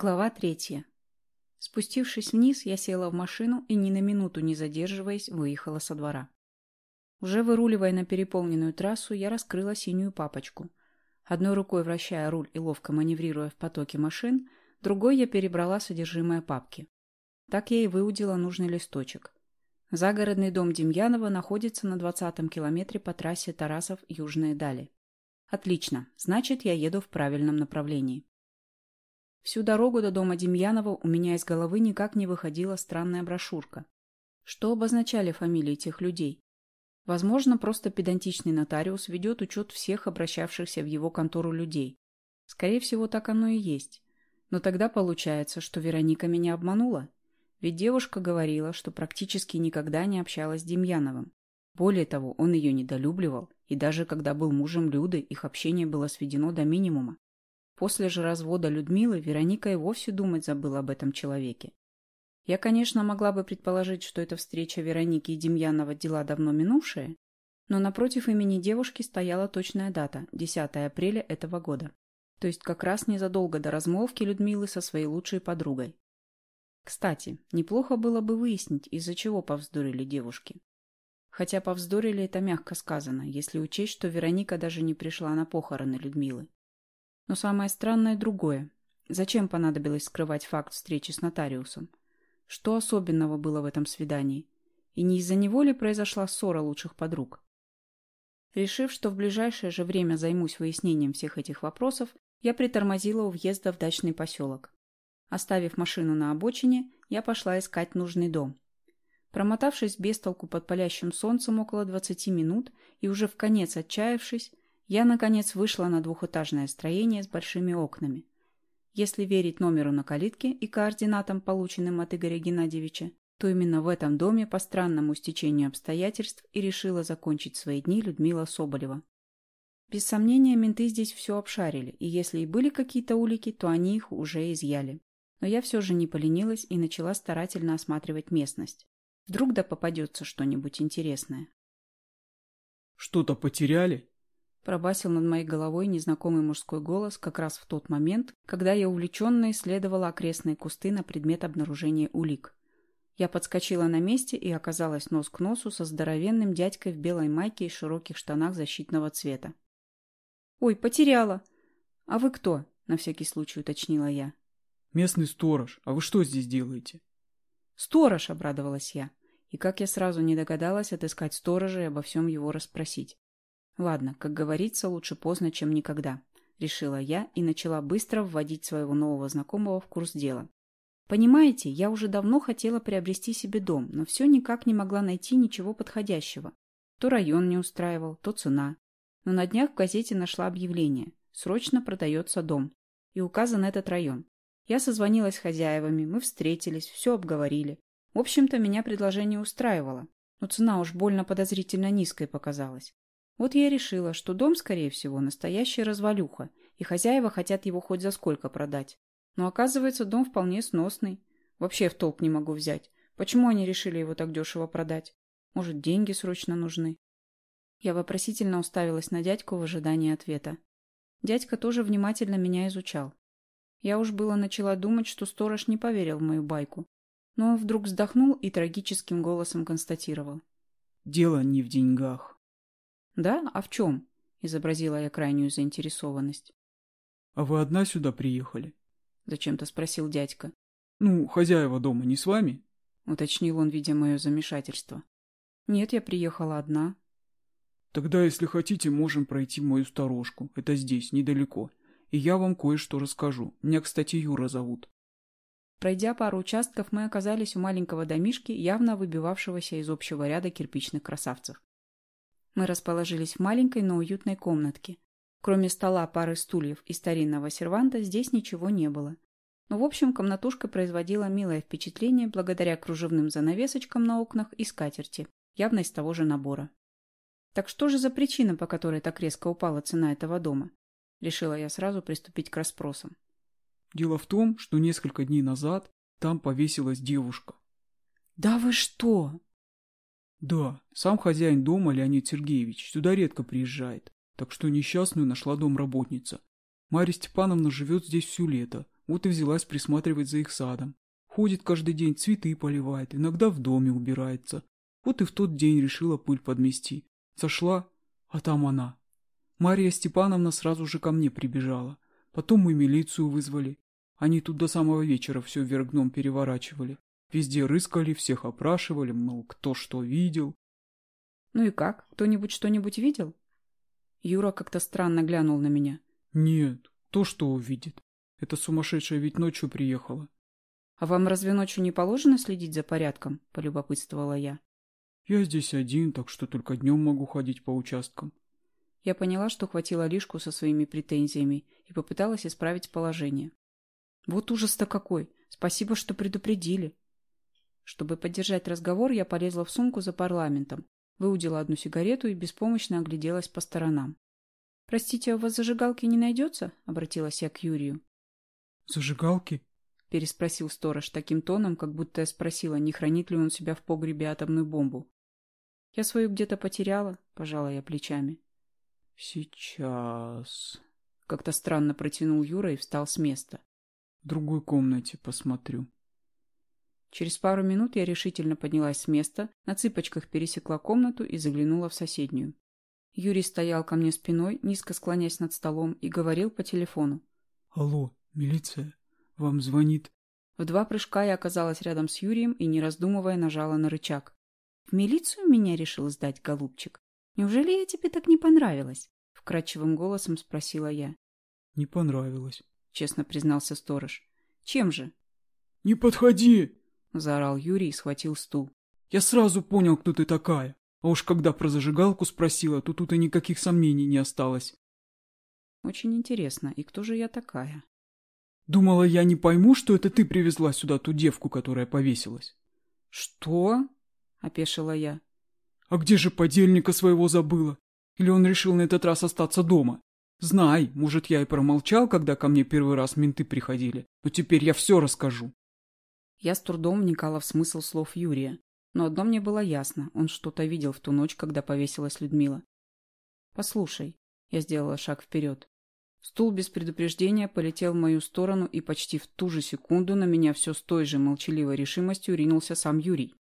Глава третья. Спустившись вниз, я села в машину и ни на минуту не задерживаясь, выехала со двора. Уже выруливая на переполненную трассу, я раскрыла синюю папочку. Одной рукой вращая руль и ловко маневрируя в потоке машин, другой я перебрала содержимое папки. Так я и выудила нужный листочек. Загородный дом Демьянова находится на 20-м километре по трассе Тарасов-Южные Дали. Отлично, значит, я еду в правильном направлении. Всю дорогу до дома Демьянова у меня из головы никак не выходила странная брошюрка. Что обозначали фамилии тех людей? Возможно, просто педантичный нотариус ведет учет всех обращавшихся в его контору людей. Скорее всего, так оно и есть. Но тогда получается, что Вероника меня обманула. Ведь девушка говорила, что практически никогда не общалась с Демьяновым. Более того, он ее недолюбливал, и даже когда был мужем Люды, их общение было сведено до минимума. После же развода Людмилы Вероника и вовсе думать забыла об этом человеке. Я, конечно, могла бы предположить, что эта встреча Вероники и Демьянова дела давно минувшие, но напротив имени девушки стояла точная дата – 10 апреля этого года. То есть как раз незадолго до размолвки Людмилы со своей лучшей подругой. Кстати, неплохо было бы выяснить, из-за чего повздорили девушки. Хотя повздорили это мягко сказано, если учесть, что Вероника даже не пришла на похороны Людмилы. Но самое странное другое. Зачем понадобилось скрывать факт встречи с нотариусом? Что особенного было в этом свидании? И не из-за него ли произошла ссора лучших подруг? Решив, что в ближайшее же время займусь выяснением всех этих вопросов, я притормозила у въезда в дачный поселок. Оставив машину на обочине, я пошла искать нужный дом. Промотавшись без толку под палящим солнцем около 20 минут и уже в конец отчаявшись, я, наконец, вышла на двухэтажное строение с большими окнами. Если верить номеру на калитке и координатам, полученным от Игоря Геннадьевича, то именно в этом доме по странному стечению обстоятельств и решила закончить свои дни Людмила Соболева. Без сомнения, менты здесь все обшарили, и если и были какие-то улики, то они их уже изъяли. Но я все же не поленилась и начала старательно осматривать местность. Вдруг да попадется что-нибудь интересное. «Что-то потеряли?» Пробасил над моей головой незнакомый мужской голос как раз в тот момент, когда я увлеченно исследовала окрестные кусты на предмет обнаружения улик. Я подскочила на месте и оказалась нос к носу со здоровенным дядькой в белой майке и широких штанах защитного цвета. «Ой, потеряла! А вы кто?» — на всякий случай уточнила я. «Местный сторож. А вы что здесь делаете?» «Сторож!» — обрадовалась я. И как я сразу не догадалась отыскать сторожа и обо всем его расспросить. Ладно, как говорится, лучше поздно, чем никогда, решила я и начала быстро вводить своего нового знакомого в курс дела. Понимаете, я уже давно хотела приобрести себе дом, но все никак не могла найти ничего подходящего. То район не устраивал, то цена. Но на днях в газете нашла объявление. Срочно продается дом. И указан этот район. Я созвонилась с хозяевами, мы встретились, все обговорили. В общем-то, меня предложение устраивало. Но цена уж больно подозрительно низкой показалась. Вот я решила, что дом, скорее всего, настоящая развалюха, и хозяева хотят его хоть за сколько продать. Но оказывается, дом вполне сносный. Вообще в толк не могу взять. Почему они решили его так дешево продать? Может, деньги срочно нужны? Я вопросительно уставилась на дядьку в ожидании ответа. Дядька тоже внимательно меня изучал. Я уж было начала думать, что сторож не поверил в мою байку. Но он вдруг вздохнул и трагическим голосом констатировал. «Дело не в деньгах». «Да? А в чем?» — изобразила я крайнюю заинтересованность. «А вы одна сюда приехали?» — зачем-то спросил дядька. «Ну, хозяева дома не с вами?» — уточнил он, видя мое замешательство. «Нет, я приехала одна». «Тогда, если хотите, можем пройти мою сторожку. Это здесь, недалеко. И я вам кое-что расскажу. Меня, кстати, Юра зовут». Пройдя пару участков, мы оказались у маленького домишки, явно выбивавшегося из общего ряда кирпичных красавцев. Мы расположились в маленькой, но уютной комнатке. Кроме стола, пары стульев и старинного серванта здесь ничего не было. Но, в общем, комнатушка производила милое впечатление благодаря кружевным занавесочкам на окнах и скатерти, явно из того же набора. Так что же за причина, по которой так резко упала цена этого дома? Решила я сразу приступить к расспросам. Дело в том, что несколько дней назад там повесилась девушка. «Да вы что?» Да, сам хозяин дома, Леонид Сергеевич, сюда редко приезжает, так что несчастную нашла домработница. Марья Степановна живет здесь все лето, Вот и взялась присматривать за их садом. Ходит каждый день, цветы поливает, иногда в доме убирается. Вот и в тот день решила пыль подмести. Зашла, а там она. Мария Степановна сразу же ко мне прибежала. Потом мы милицию вызвали. Они тут до самого вечера все вверх дном переворачивали. Везде рыскали, всех опрашивали, мол, кто что видел. Ну и как? Кто-нибудь что-нибудь видел? Юра как-то странно глянул на меня. Нет, кто что увидит. Эта сумасшедшая ведь ночью приехала. А вам разве ночью не положено следить за порядком? Полюбопытствовала я. Я здесь один, так что только днем могу ходить по участкам. Я поняла, что хватила лишку со своими претензиями и попыталась исправить положение. Вот ужас-то какой! Спасибо, что предупредили. Чтобы поддержать разговор, я полезла в сумку за парламентом, выудила одну сигарету и беспомощно огляделась по сторонам. «Простите, а у вас зажигалки не найдется?» — обратилась я к Юрию. «Зажигалки?» — переспросил сторож таким тоном, как будто я спросила, не хранит ли он себя в погребе атомную бомбу. «Я свою где-то потеряла», — пожала я плечами. «Сейчас...» — как-то странно протянул Юра и встал с места. «В другой комнате посмотрю». Через пару минут я решительно поднялась с места, на цыпочках пересекла комнату и заглянула в соседнюю. Юрий стоял ко мне спиной, низко склонясь над столом, и говорил по телефону. «Алло, милиция, вам звонит...» В два прыжка я оказалась рядом с Юрием и, не раздумывая, нажала на рычаг. «В милицию меня решил сдать, голубчик? Неужели я тебе так не понравилась?» Вкрадчивым голосом спросила я. «Не понравилось», — честно признался сторож. «Чем же?» «Не подходи!» — заорал Юрий и схватил стул. «Я сразу понял, кто ты такая. А уж когда про зажигалку спросила, то тут и никаких сомнений не осталось». «Очень интересно. И кто же я такая?» «Думала, я не пойму, что это ты привезла сюда ту девку, которая повесилась». «Что?» — опешила я. «А где же подельника своего забыла? Или он решил на этот раз остаться дома? Знай, может, я и промолчал, когда ко мне первый раз менты приходили, но теперь я все расскажу. Я с трудом вникала в смысл слов Юрия. Но одно мне было ясно. Он что-то видел в ту ночь, когда повесилась Людмила. «Послушай». Я сделала шаг вперед. Стул без предупреждения полетел в мою сторону, и почти в ту же секунду на меня все с той же молчаливой решимостью ринулся сам Юрий.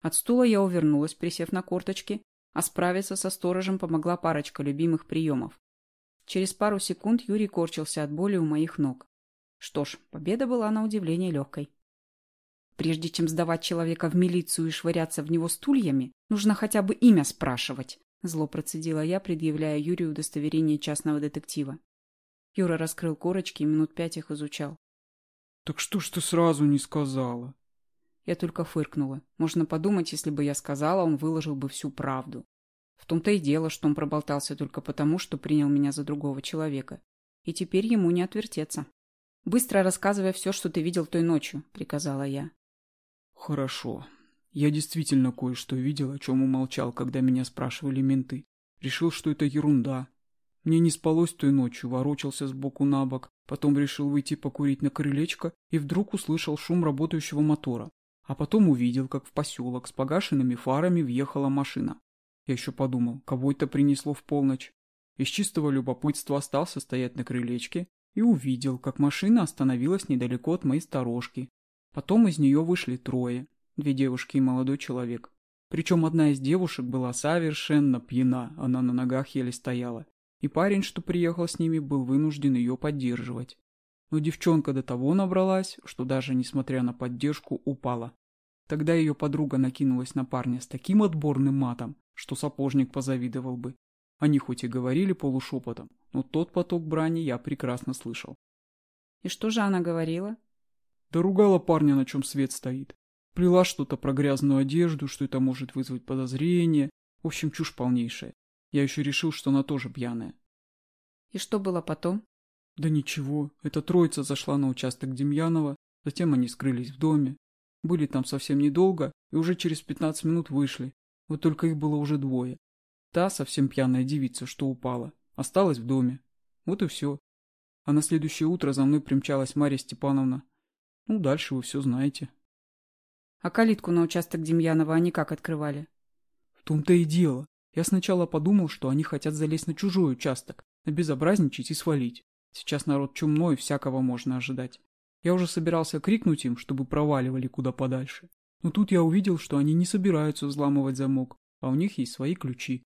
От стула я увернулась, присев на корточки, а справиться со сторожем помогла парочка любимых приемов. Через пару секунд Юрий корчился от боли у моих ног. Что ж, победа была на удивление легкой. Прежде чем сдавать человека в милицию и швыряться в него стульями, нужно хотя бы имя спрашивать. Зло процедила я, предъявляя Юрию удостоверение частного детектива. Юра раскрыл корочки и минут пять их изучал. «Так что ж ты сразу не сказала?» Я только фыркнула. Можно подумать, если бы я сказала, он выложил бы всю правду. В том-то и дело, что он проболтался только потому, что принял меня за другого человека. И теперь ему не отвертеться. «Быстро рассказывай все, что ты видел той ночью», — приказала я. Хорошо. Я действительно кое-что видел, о чем умолчал, когда меня спрашивали менты. Решил, что это ерунда. Мне не спалось той ночью, ворочался сбоку на бок, потом решил выйти покурить на крылечко и вдруг услышал шум работающего мотора. А потом увидел, как в поселок с погашенными фарами въехала машина. Я еще подумал, кого это принесло в полночь. Из чистого любопытства остался стоять на крылечке и увидел, как машина остановилась недалеко от моей сторожки, Потом из нее вышли трое, две девушки и молодой человек. Причем одна из девушек была совершенно пьяна, она на ногах еле стояла. И парень, что приехал с ними, был вынужден ее поддерживать. Но девчонка до того набралась, что даже несмотря на поддержку упала. Тогда ее подруга накинулась на парня с таким отборным матом, что сапожник позавидовал бы. Они хоть и говорили полушепотом, но тот поток брани я прекрасно слышал. «И что же она говорила?» Да ругала парня, на чем свет стоит. Плела что-то про грязную одежду, что это может вызвать подозрение. В общем, чушь полнейшая. Я еще решил, что она тоже пьяная. И что было потом? Да ничего. Эта троица зашла на участок Демьянова, затем они скрылись в доме. Были там совсем недолго и уже через 15 минут вышли. Вот только их было уже двое. Та совсем пьяная девица, что упала, осталась в доме. Вот и все. А на следующее утро за мной примчалась Марья Степановна ну, дальше вы все знаете. А калитку на участок Демьянова они как открывали? В том-то и дело. Я сначала подумал, что они хотят залезть на чужой участок, набезобразничать и свалить. Сейчас народ чумной, всякого можно ожидать. Я уже собирался крикнуть им, чтобы проваливали куда подальше. Но тут я увидел, что они не собираются взламывать замок, а у них есть свои ключи.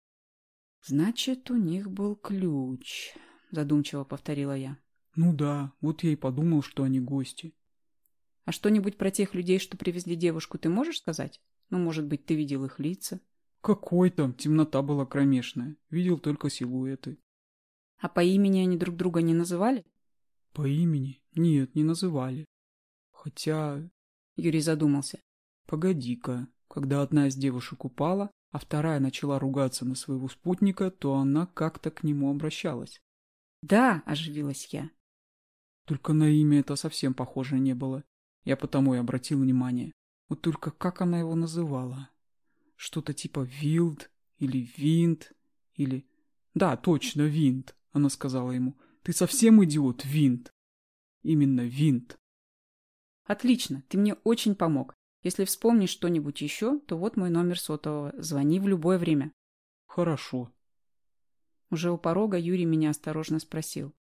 «Значит, у них был ключ», — задумчиво повторила я. «Ну да, вот я и подумал, что они гости». «А что-нибудь про тех людей, что привезли девушку, ты можешь сказать? Ну, может быть, ты видел их лица?» «Какой там? Темнота была кромешная. Видел только силуэты». «А по имени они друг друга не называли?» «По имени? Нет, не называли. Хотя...» Юрий задумался. «Погоди-ка. Когда одна из девушек упала, а вторая начала ругаться на своего спутника, то она как-то к нему обращалась. «Да», — оживилась я. Только на имя это совсем похоже не было. Я потому и обратил внимание. Вот только как она его называла? Что-то типа Вилд или Винт или... Да, точно, Винт, она сказала ему. Ты совсем идиот, Винт. Именно Винт. Отлично, ты мне очень помог. Если вспомнишь что-нибудь еще, то вот мой номер сотового. Звони в любое время. Хорошо. Уже у порога Юрий меня осторожно спросил.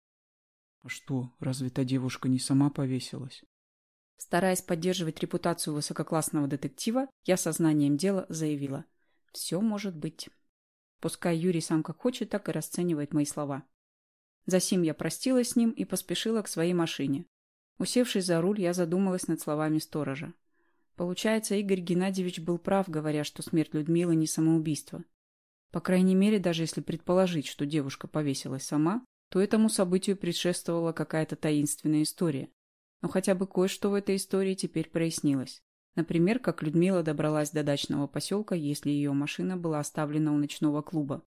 А что, разве та девушка не сама повесилась? Стараясь поддерживать репутацию высококлассного детектива, я сознанием дела заявила. Все может быть. Пускай Юрий сам как хочет, так и расценивает мои слова. Засим я простилась с ним и поспешила к своей машине. Усевшись за руль, я задумалась над словами сторожа. Получается, Игорь Геннадьевич был прав, говоря, что смерть Людмилы не самоубийство. По крайней мере, даже если предположить, что девушка повесилась сама, то этому событию предшествовала какая-то таинственная история. Но хотя бы кое-что в этой истории теперь прояснилось. Например, как Людмила добралась до дачного поселка, если ее машина была оставлена у ночного клуба.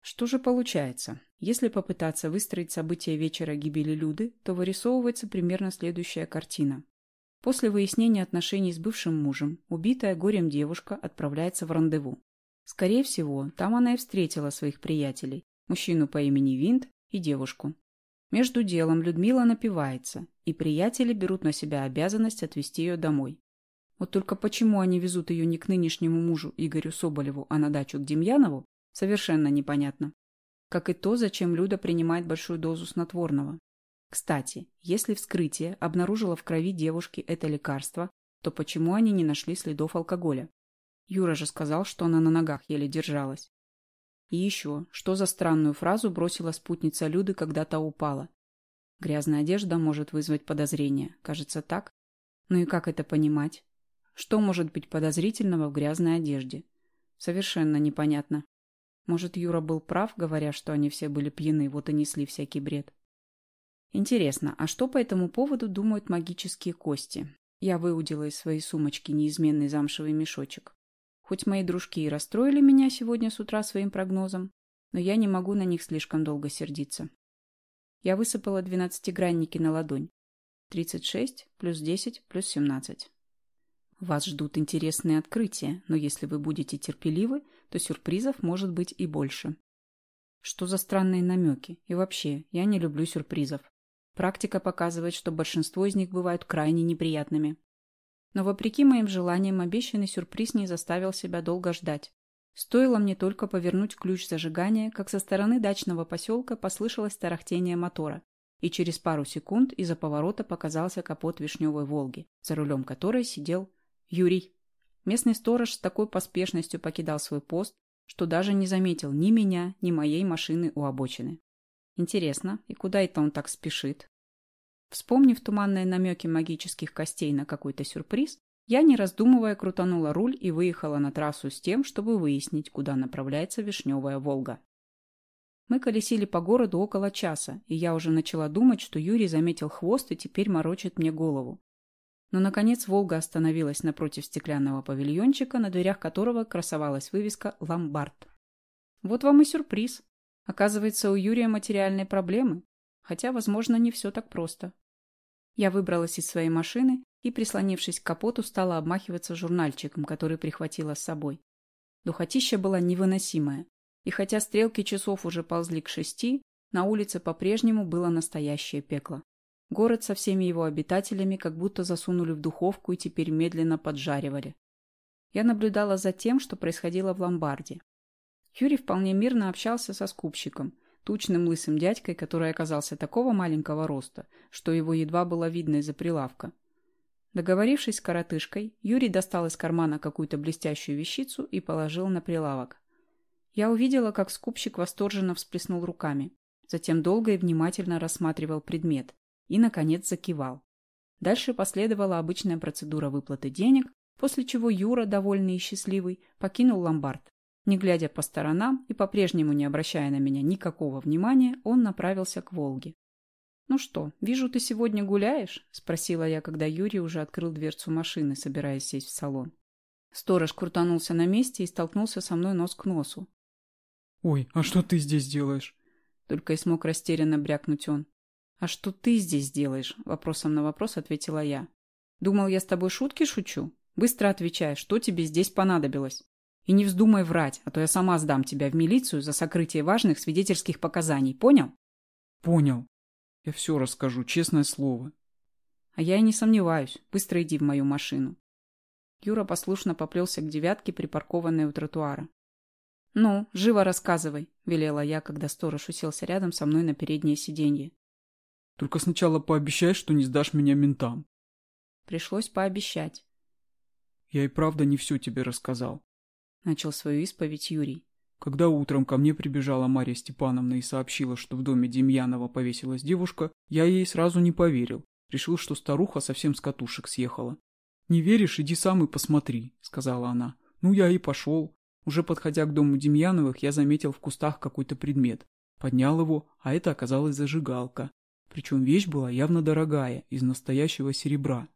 Что же получается? Если попытаться выстроить события вечера гибели Люды, то вырисовывается примерно следующая картина. После выяснения отношений с бывшим мужем, убитая горем девушка отправляется в рандеву. Скорее всего, там она и встретила своих приятелей, мужчину по имени Винт и девушку. Между делом Людмила напивается, и приятели берут на себя обязанность отвезти ее домой. Вот только почему они везут ее не к нынешнему мужу Игорю Соболеву, а на дачу к Демьянову, совершенно непонятно. Как и то, зачем Люда принимает большую дозу снотворного. Кстати, если вскрытие обнаружило в крови девушки это лекарство, то почему они не нашли следов алкоголя? Юра же сказал, что она на ногах еле держалась. И еще, что за странную фразу бросила спутница Люды, когда та упала? Грязная одежда может вызвать подозрение. Кажется, так? Ну и как это понимать? Что может быть подозрительного в грязной одежде? Совершенно непонятно. Может, Юра был прав, говоря, что они все были пьяны, вот и несли всякий бред. Интересно, а что по этому поводу думают магические кости? Я выудила из своей сумочки неизменный замшевый мешочек. Хоть мои дружки и расстроили меня сегодня с утра своим прогнозом, но я не могу на них слишком долго сердиться. Я высыпала двенадцатигранники на ладонь. 36 плюс 10 плюс 17. Вас ждут интересные открытия, но если вы будете терпеливы, то сюрпризов может быть и больше. Что за странные намеки? И вообще, я не люблю сюрпризов. Практика показывает, что большинство из них бывают крайне неприятными. Но вопреки моим желаниям, обещанный сюрприз не заставил себя долго ждать. Стоило мне только повернуть ключ зажигания, как со стороны дачного поселка послышалось тарахтение мотора, и через пару секунд из-за поворота показался капот вишневой «Волги», за рулем которой сидел Юрий. Местный сторож с такой поспешностью покидал свой пост, что даже не заметил ни меня, ни моей машины у обочины. Интересно, и куда это он так спешит? Вспомнив туманные намеки магических костей на какой-то сюрприз, я, не раздумывая, крутанула руль и выехала на трассу с тем, чтобы выяснить, куда направляется вишневая «Волга». Мы колесили по городу около часа, и я уже начала думать, что Юрий заметил хвост и теперь морочит мне голову. Но, наконец, «Волга» остановилась напротив стеклянного павильончика, на дверях которого красовалась вывеска «Ломбард». Вот вам и сюрприз. Оказывается, у Юрия материальные проблемы. Хотя, возможно, не все так просто. Я выбралась из своей машины и, прислонившись к капоту, стала обмахиваться журнальчиком, который прихватила с собой. Духотища была невыносимая. И хотя стрелки часов уже ползли к шести, на улице по-прежнему было настоящее пекло. Город со всеми его обитателями как будто засунули в духовку и теперь медленно поджаривали. Я наблюдала за тем, что происходило в ломбарде. Юрий вполне мирно общался со скупщиком, тучным лысым дядькой, который оказался такого маленького роста, что его едва было видно из-за прилавка. Договорившись с коротышкой, Юрий достал из кармана какую-то блестящую вещицу и положил на прилавок. Я увидела, как скупщик восторженно всплеснул руками. Затем долго и внимательно рассматривал предмет и, наконец, закивал. Дальше последовала обычная процедура выплаты денег, после чего Юра, довольный и счастливый, покинул ломбард. Не глядя по сторонам и по-прежнему не обращая на меня никакого внимания, он направился к Волге. «Ну что, вижу, ты сегодня гуляешь?» – спросила я, когда Юрий уже открыл дверцу машины, собираясь сесть в салон. Сторож крутанулся на месте и столкнулся со мной нос к носу. «Ой, а что ты здесь делаешь?» Только и смог растерянно брякнуть он. «А что ты здесь делаешь?» – вопросом на вопрос ответила я. «Думал, я с тобой шутки шучу? Быстро отвечай, что тебе здесь понадобилось?» И не вздумай врать, а то я сама сдам тебя в милицию за сокрытие важных свидетельских показаний. Понял? Понял. Я все расскажу, честное слово. А я и не сомневаюсь. Быстро иди в мою машину. Юра послушно поплелся к девятке, припаркованной у тротуара. «Ну, живо рассказывай», — велела я, когда сторож уселся рядом со мной на переднее сиденье. «Только сначала пообещай, что не сдашь меня ментам». Пришлось пообещать. «Я и правда не все тебе рассказал. — начал свою исповедь Юрий. Когда утром ко мне прибежала Марья Степановна и сообщила, что в доме Демьянова повесилась девушка, я ей сразу не поверил. Решил, что старуха совсем с катушек съехала. «Не веришь, иди сам и посмотри», — сказала она. «Ну, я и пошел. Уже подходя к дому Демьяновых, я заметил в кустах какой-то предмет. Поднял его, а это оказалась зажигалка. Причем вещь была явно дорогая, из настоящего серебра.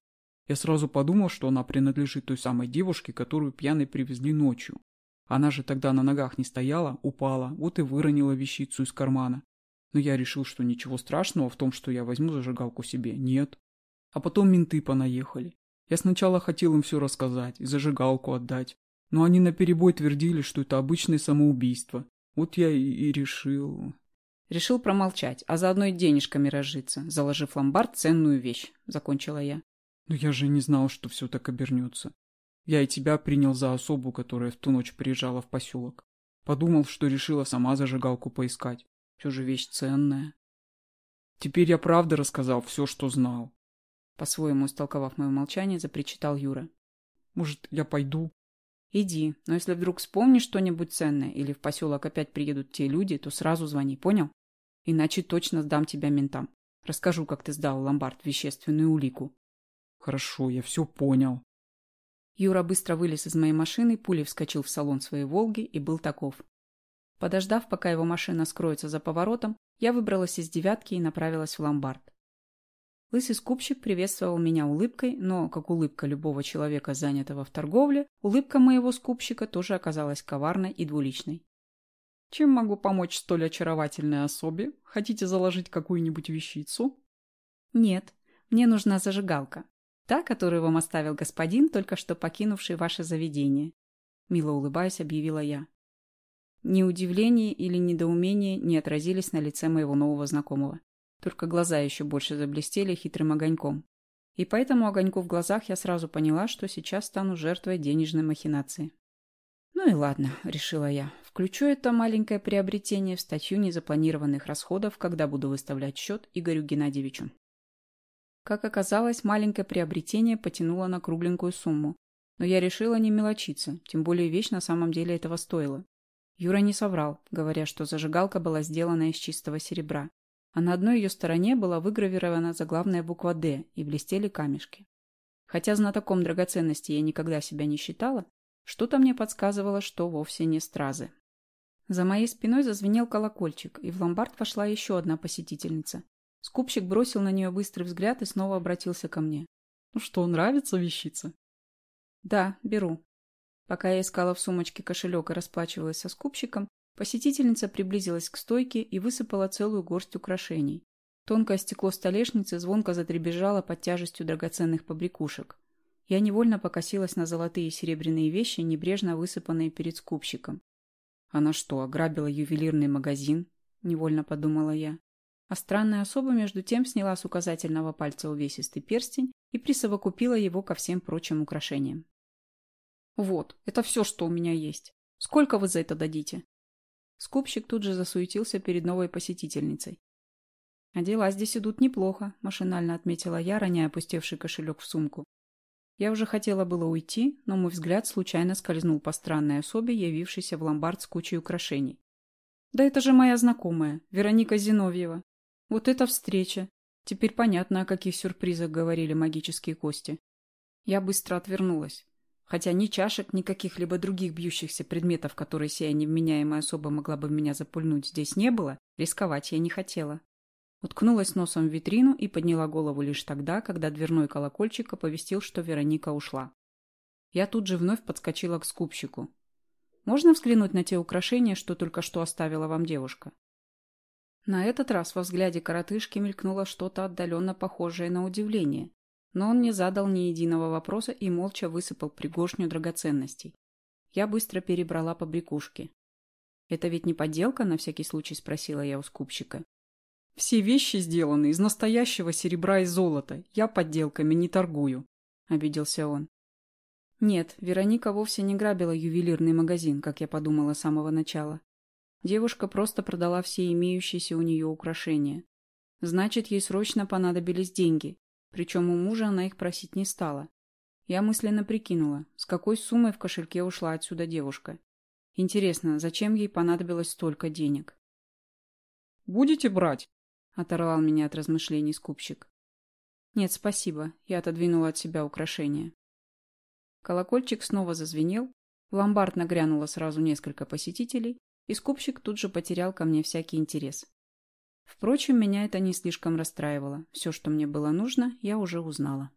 Я сразу подумал, что она принадлежит той самой девушке, которую пьяной привезли ночью. Она же тогда на ногах не стояла, упала, вот и выронила вещицу из кармана. Но я решил, что ничего страшного в том, что я возьму зажигалку себе, нет. А потом менты понаехали. Я сначала хотел им все рассказать и зажигалку отдать, но они наперебой твердили, что это обычное самоубийство. Вот я и, и решил... Решил промолчать, а заодно и денежками разжиться, заложив ломбард ценную вещь, закончила я. Но я же не знал, что все так обернется. Я и тебя принял за особу, которая в ту ночь приезжала в поселок. Подумал, что решила сама зажигалку поискать. Все же вещь ценная. Теперь я правда рассказал все, что знал. По-своему истолковав мое молчание, запричитал Юра. Может, я пойду? Иди, но если вдруг вспомнишь что-нибудь ценное или в поселок опять приедут те люди, то сразу звони, понял? Иначе точно сдам тебя ментам. Расскажу, как ты сдал ломбард вещественную улику. Хорошо, я все понял. Юра быстро вылез из моей машины, пулей вскочил в салон своей «Волги» и был таков. Подождав, пока его машина скроется за поворотом, я выбралась из «девятки» и направилась в ломбард. Лысый скупщик приветствовал меня улыбкой, но, как улыбка любого человека, занятого в торговле, улыбка моего скупщика тоже оказалась коварной и двуличной. «Чем могу помочь столь очаровательной особе? Хотите заложить какую-нибудь вещицу?» «Нет, мне нужна зажигалка. Та, которую вам оставил господин, только что покинувший ваше заведение. Мило улыбаясь, объявила я. Ни удивление или недоумение не отразились на лице моего нового знакомого. Только глаза еще больше заблестели хитрым огоньком. И по этому огоньку в глазах я сразу поняла, что сейчас стану жертвой денежной махинации. «Ну и ладно», — решила я. «Включу это маленькое приобретение в статью незапланированных расходов, когда буду выставлять счет Игорю Геннадьевичу». Как оказалось, маленькое приобретение потянуло на кругленькую сумму. Но я решила не мелочиться, тем более вещь на самом деле этого стоила. Юра не соврал, говоря, что зажигалка была сделана из чистого серебра, а на одной ее стороне была выгравирована заглавная буква «Д» и блестели камешки. Хотя знатоком драгоценности я никогда себя не считала, что-то мне подсказывало, что вовсе не стразы. За моей спиной зазвенел колокольчик, и в ломбард вошла еще одна посетительница, Скупщик бросил на нее быстрый взгляд и снова обратился ко мне. «Ну что, нравится вещица?» «Да, беру». Пока я искала в сумочке кошелек и расплачивалась со скупщиком, посетительница приблизилась к стойке и высыпала целую горсть украшений. Тонкое стекло столешницы звонко затребежало под тяжестью драгоценных побрякушек. Я невольно покосилась на золотые и серебряные вещи, небрежно высыпанные перед скупщиком. «Она что, ограбила ювелирный магазин?» – невольно подумала я. А странная особа между тем сняла с указательного пальца увесистый перстень и присовокупила его ко всем прочим украшениям. «Вот, это все, что у меня есть. Сколько вы за это дадите?» Скупщик тут же засуетился перед новой посетительницей. «А дела здесь идут неплохо», – машинально отметила я, роняя опустевший кошелек в сумку. Я уже хотела было уйти, но мой взгляд случайно скользнул по странной особе, явившейся в ломбард с кучей украшений. «Да это же моя знакомая, Вероника Зиновьева. Вот это встреча! Теперь понятно, о каких сюрпризах говорили магические кости». Я быстро отвернулась. Хотя ни чашек, ни каких-либо других бьющихся предметов, которые сия невменяемая особа могла бы меня запульнуть, здесь не было, рисковать я не хотела. Уткнулась носом в витрину и подняла голову лишь тогда, когда дверной колокольчик оповестил, что Вероника ушла. Я тут же вновь подскочила к скупщику. «Можно взглянуть на те украшения, что только что оставила вам девушка?» На этот раз во взгляде коротышки мелькнуло что-то отдаленно похожее на удивление, но он не задал ни единого вопроса и молча высыпал пригоршню драгоценностей. Я быстро перебрала по брякушке. «Это ведь не подделка?» – на всякий случай спросила я у скупщика. «Все вещи сделаны из настоящего серебра и золота. Я подделками не торгую», – обиделся он. Нет, Вероника вовсе не грабила ювелирный магазин, как я подумала с самого начала. Девушка просто продала все имеющиеся у нее украшения. Значит, ей срочно понадобились деньги, причем у мужа она их просить не стала. Я мысленно прикинула, с какой суммой в кошельке ушла отсюда девушка. Интересно, зачем ей понадобилось столько денег? «Будете брать?» — оторвал меня от размышлений скупщик. «Нет, спасибо», — я отодвинула от себя украшения. Колокольчик снова зазвенел, в ломбард нагрянуло сразу несколько посетителей, и скупщик тут же потерял ко мне всякий интерес. Впрочем, меня это не слишком расстраивало. Все, что мне было нужно, я уже узнала.